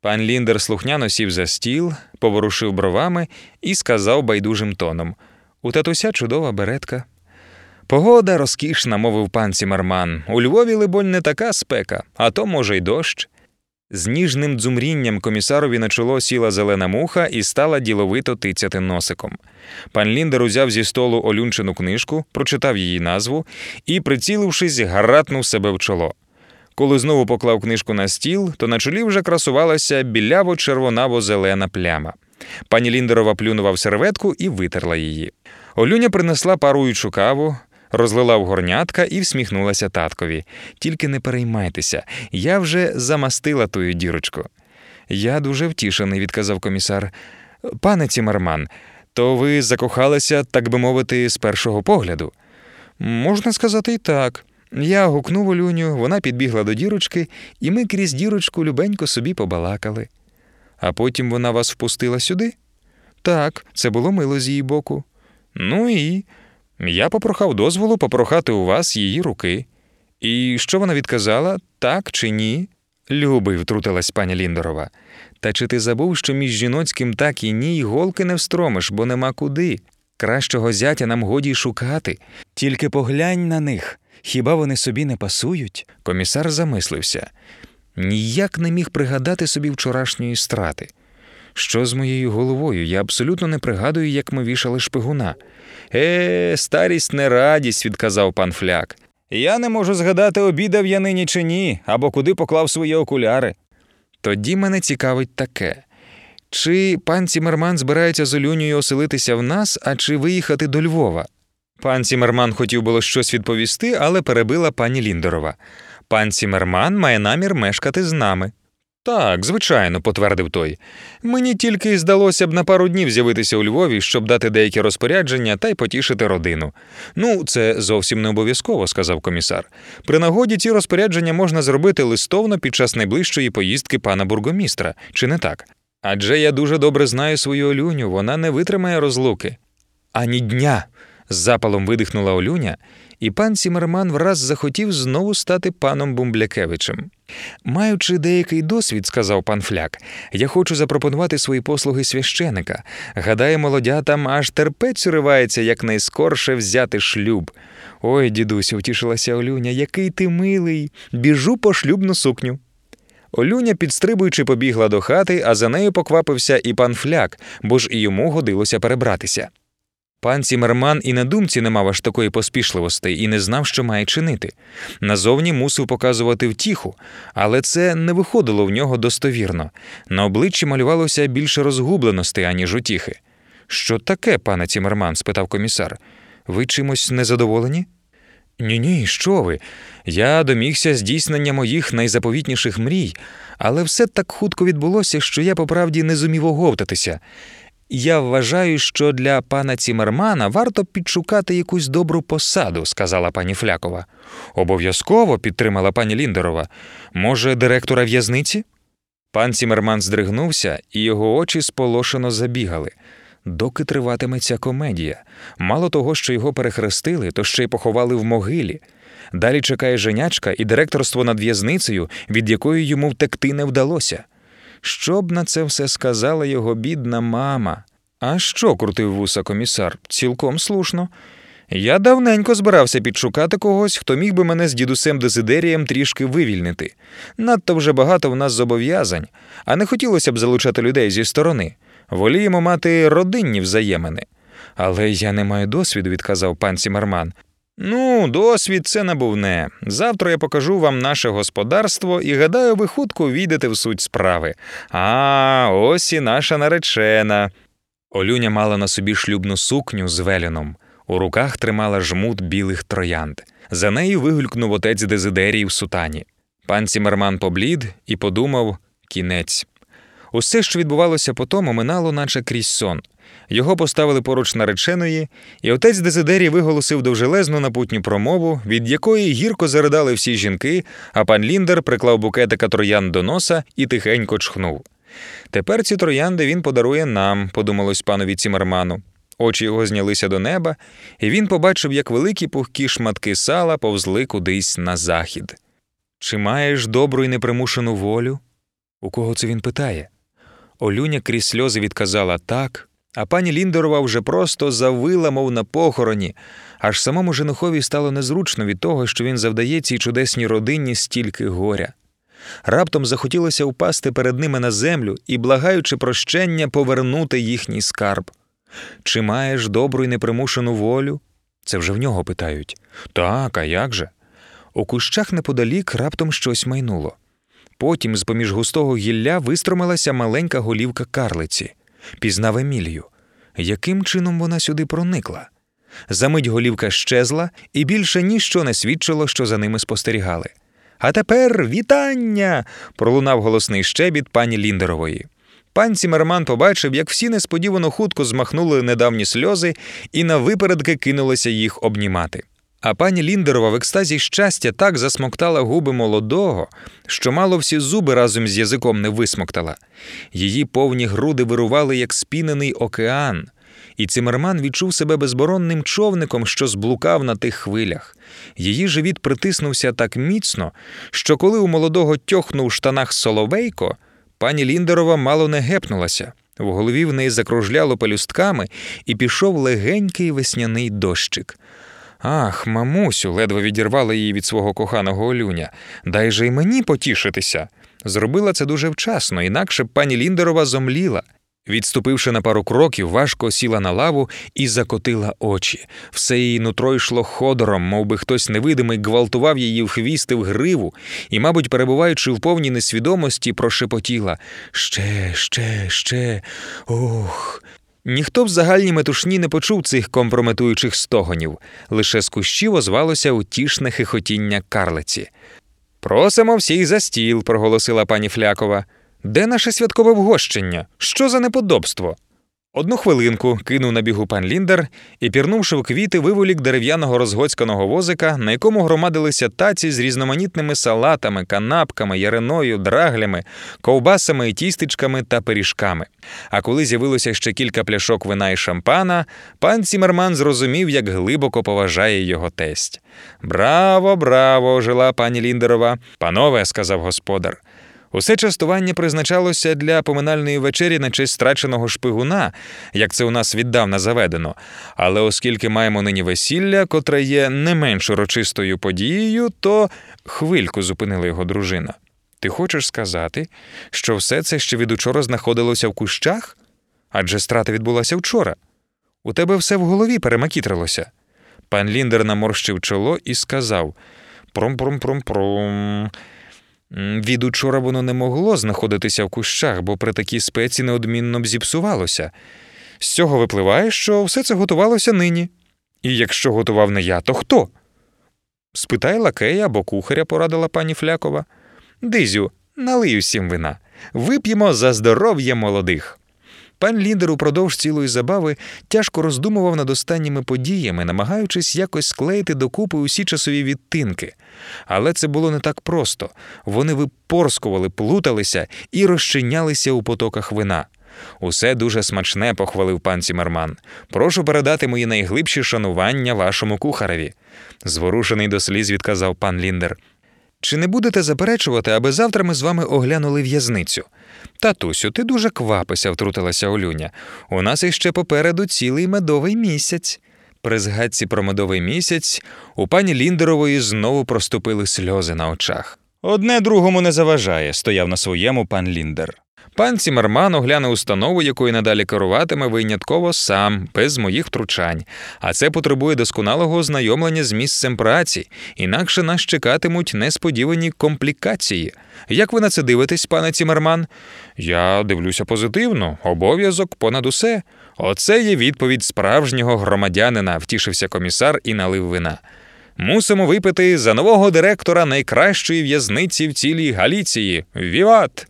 Пан Ліндер слухняно сів за стіл, поворушив бровами і сказав байдужим тоном У татуся чудова беретка. Погода розкішна, мовив пан Цімерман. У Львові, либонь, не така спека, а то, може, й дощ. З ніжним дзумрінням комісарові на чоло сіла зелена муха і стала діловито тицяти носиком. Пан Ліндер узяв зі столу олюнчину книжку, прочитав її назву і, прицілившись, гаратнув себе в чоло. Коли знову поклав книжку на стіл, то на чолі вже красувалася біляво-червонаво-зелена пляма. Пані Ліндерова плюнула в серветку і витерла її. Олюня принесла паруючу каву, розлила в горнятка і всміхнулася таткові. Тільки не переймайтеся, я вже замастила тую дірочку. Я дуже втішений, відказав комісар. Пане Цімерман, то ви закохалися, так би мовити, з першого погляду? Можна сказати і так. Я гукнув Олюню, вона підбігла до дірочки, і ми крізь дірочку любенько собі побалакали. А потім вона вас впустила сюди? Так, це було мило з її боку. Ну і я попрохав дозволу попрохати у вас її руки. І що вона відказала, так чи ні? Любий, втрутилась пані Ліндорова. Та чи ти забув, що між жіноцьким так і ні голки не встромиш, бо нема куди. Кращого зятя нам годі й шукати. Тільки поглянь на них. Хіба вони собі не пасують? Комісар замислився. Ніяк не міг пригадати собі вчорашньої страти. Що з моєю головою? Я абсолютно не пригадую, як ми вішали шпигуна. Е, старість не радість, відказав пан фляк. Я не можу згадати, обідав я нині чи ні, або куди поклав свої окуляри. Тоді мене цікавить таке. Чи пан Цімерман збирається з Олюнею оселитися в нас, а чи виїхати до Львова? Пан Цімерман хотів було щось відповісти, але перебила пані Ліндерова. Пан Цімерман має намір мешкати з нами. Так, звичайно, потвердив той. Мені тільки здалося б на пару днів з'явитися у Львові, щоб дати деякі розпорядження та й потішити родину. Ну, це зовсім не обов'язково, сказав комісар. При нагоді ці розпорядження можна зробити листовно під час найближчої поїздки пана бургомістра, чи не так? Адже я дуже добре знаю свою Олюню, вона не витримає розлуки. Ані дня. З запалом видихнула Олюня, і пан Сімерман враз захотів знову стати паном Бумблякевичем. Маючи деякий досвід, сказав пан Фляк, я хочу запропонувати свої послуги священика. Гадаю, молодятам аж терпець уривається якнайскорше взяти шлюб. Ой, дідусю, втішилася Олюня, який ти милий. Біжу по шлюбну сукню. Олюня, підстрибуючи, побігла до хати, а за нею поквапився і пан Фляк, бо ж і йому годилося перебратися. Пан Цімерман і на думці не мав аж такої поспішливості і не знав, що має чинити. Назовні мусив показувати втіху, але це не виходило в нього достовірно. На обличчі малювалося більше розгубленості, аніж утіхи. Що таке, пане Цімерман? спитав комісар. Ви чимось незадоволені? Ні, ні, що ви? Я домігся здійснення моїх найзаповітніших мрій, але все так хутко відбулося, що я по правді не зумів оговтатися. Я вважаю, що для пана Цімермана варто підшукати якусь добру посаду, сказала пані Флякова. Обов'язково підтримала пані Ліндерова. Може, директора в'язниці? Пан Цімерман здригнувся, і його очі сполошено забігали. Доки триватиме ця комедія. Мало того, що його перехрестили, то ще й поховали в могилі. Далі чекає женячка і директорство над в'язницею, від якої йому втекти не вдалося. Що б на це все сказала його бідна мама? А що, крутив вуса комісар? Цілком слушно. Я давненько збирався підшукати когось, хто міг би мене з дідусем Дезидерієм трішки вивільнити. Надто вже багато в нас зобов'язань, а не хотілося б залучати людей зі сторони. Воліємо мати родинні взаємини. Але я не маю досвіду, відказав пан Сімерман. Ну, досвід це набувне. Завтра я покажу вам наше господарство і гадаю, ви хутко війдете в суть справи. А, ось і наша наречена. Олюня мала на собі шлюбну сукню з веліном. У руках тримала жмут білих троянд. За нею вигулькнув отець Дезидерій в сутані. Пан Сімерман поблід і подумав кінець. Усе, що відбувалося по тому, минало, наче крізь сон. Його поставили поруч нареченої, і отець Дезидерій виголосив довжелезну напутню промову, від якої гірко заридали всі жінки, а пан Ліндер приклав букетика троянд до носа і тихенько чхнув. Тепер ці троянди він подарує нам, подумалось панові Цімерману. Очі його знялися до неба, і він побачив, як великі пухкі шматки сала повзли кудись на захід. Чи маєш добру і непримушену волю? У кого це він питає? Олюня крізь сльози відказала так, а пані Ліндерова вже просто завила, мов на похороні, аж самому женихові стало незручно від того, що він завдає цій чудесній родині стільки горя. Раптом захотілося впасти перед ними на землю і, благаючи прощення, повернути їхній скарб. Чи маєш добру і непримушену волю? Це вже в нього питають. Так, а як же? У кущах неподалік раптом щось майнуло. Потім, з поміж густого гілля, вистромилася маленька голівка карлиці, пізнав Емілію. Яким чином вона сюди проникла? Замить голівка щезла, і більше ніщо не свідчило, що за ними спостерігали. А тепер вітання! пролунав голосний щебіт пані Ліндерової. Пан Цімерман побачив, як всі несподівано хутко змахнули недавні сльози і навипередки кинулися їх обнімати. А пані Ліндерова в екстазі щастя так засмоктала губи молодого, що мало всі зуби разом з язиком не висмоктала. Її повні груди вирували, як спінений океан, і Цимерман відчув себе безборонним човником, що зблукав на тих хвилях. Її живіт притиснувся так міцно, що коли у молодого тьохнув штанах соловейко, пані Ліндерова мало не гепнулася. В голові в неї закружляло пелюстками і пішов легенький весняний дощик. Ах, мамусю, ледве відірвала її від свого коханого Олюня. Дай же й мені потішитися. Зробила це дуже вчасно, інакше б пані Ліндерова зомліла. Відступивши на пару кроків, важко сіла на лаву і закотила очі. Все її нутро йшло ходором, мов би хтось невидимий гвалтував її в хвіст і в гриву, і, мабуть, перебуваючи в повній несвідомості, прошепотіла ще, ще, ще, ох. Ніхто в загальній метушні не почув цих компрометуючих стогонів, лише з кущів озвалося утішне хихотіння карлиці. Просимо всіх за стіл, проголосила пані Флякова. Де наше святкове вгощення? Що за неподобство? Одну хвилинку кинув на бігу пан Ліндер і, пірнувши в квіти, виволік дерев'яного розгоцьканого возика, на якому громадилися таці з різноманітними салатами, канапками, яриною, драглями, ковбасами і тістечками та пиріжками. А коли з'явилося ще кілька пляшок вина і шампана, пан Цімерман зрозумів, як глибоко поважає його тесть. Браво, браво! жила пані Ліндерова. Панове, сказав господар. Усе частування призначалося для поминальної вечері на честь страченого шпигуна, як це у нас віддавна заведено. Але оскільки маємо нині весілля, котре є не менш урочистою подією, то хвильку зупинила його дружина. Ти хочеш сказати, що все це ще від учора знаходилося в кущах? Адже страта відбулася вчора. У тебе все в голові перемакітрилося. Пан Ліндер наморщив чоло і сказав Пром-пром-пром-пром. Від учора воно не могло знаходитися в кущах, бо при такій спеці неодмінно б зіпсувалося. З цього випливає, що все це готувалося нині. І якщо готував не я, то хто? Спитай лакея або кухаря, порадила пані Флякова. Дизю, налий усім вина. Вип'ємо за здоров'я молодих. Пан Ліндер упродовж цілої забави тяжко роздумував над останніми подіями, намагаючись якось склеїти докупи усі часові відтинки. Але це було не так просто. Вони випорскували, плуталися і розчинялися у потоках вина. Усе дуже смачне, похвалив пан Цімерман. Прошу передати мої найглибші шанування вашому кухареві. Зворушений до сліз відказав пан Ліндер. Чи не будете заперечувати, аби завтра ми з вами оглянули в'язницю? Татусю, ти дуже квапися, втрутилася Олюня. У нас іще попереду цілий медовий місяць. При згадці про медовий місяць у пані Ліндерової знову проступили сльози на очах. Одне другому не заважає, стояв на своєму пан Ліндер. Пан Цімерман огляне установу, якою надалі керуватиме винятково сам, без моїх втручань, а це потребує досконалого ознайомлення з місцем праці, інакше нас чекатимуть несподівані комплікації. Як ви на це дивитесь, пане Цімерман? Я дивлюся позитивно, обов'язок понад усе. Оце є відповідь справжнього громадянина, втішився комісар і налив вина. Мусимо випити за нового директора найкращої в'язниці в цілій Галіції. Віват!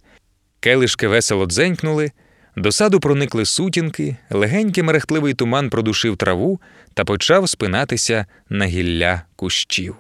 Келишки весело дзенькнули, до саду проникли сутінки, легенький мерехтливий туман продушив траву та почав спинатися на гілля кущів.